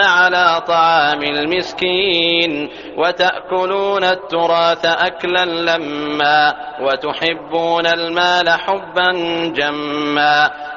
على طعام المسكين وتأكلون التراث أكلا لما وتحبون المال حبا جما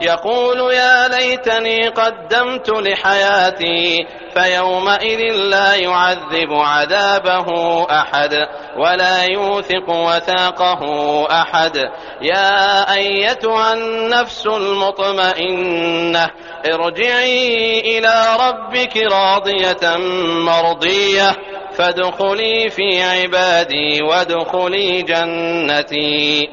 يقول يا ليتني قدمت لحياتي فيومئذ لا يعذب عذابه أحد ولا يوثق وثاقه أحد. يا أيتها النفس المطمئنة ارجعي إلى ربك راضية مرضية فادخلي في عبادي وادخلي جنتي.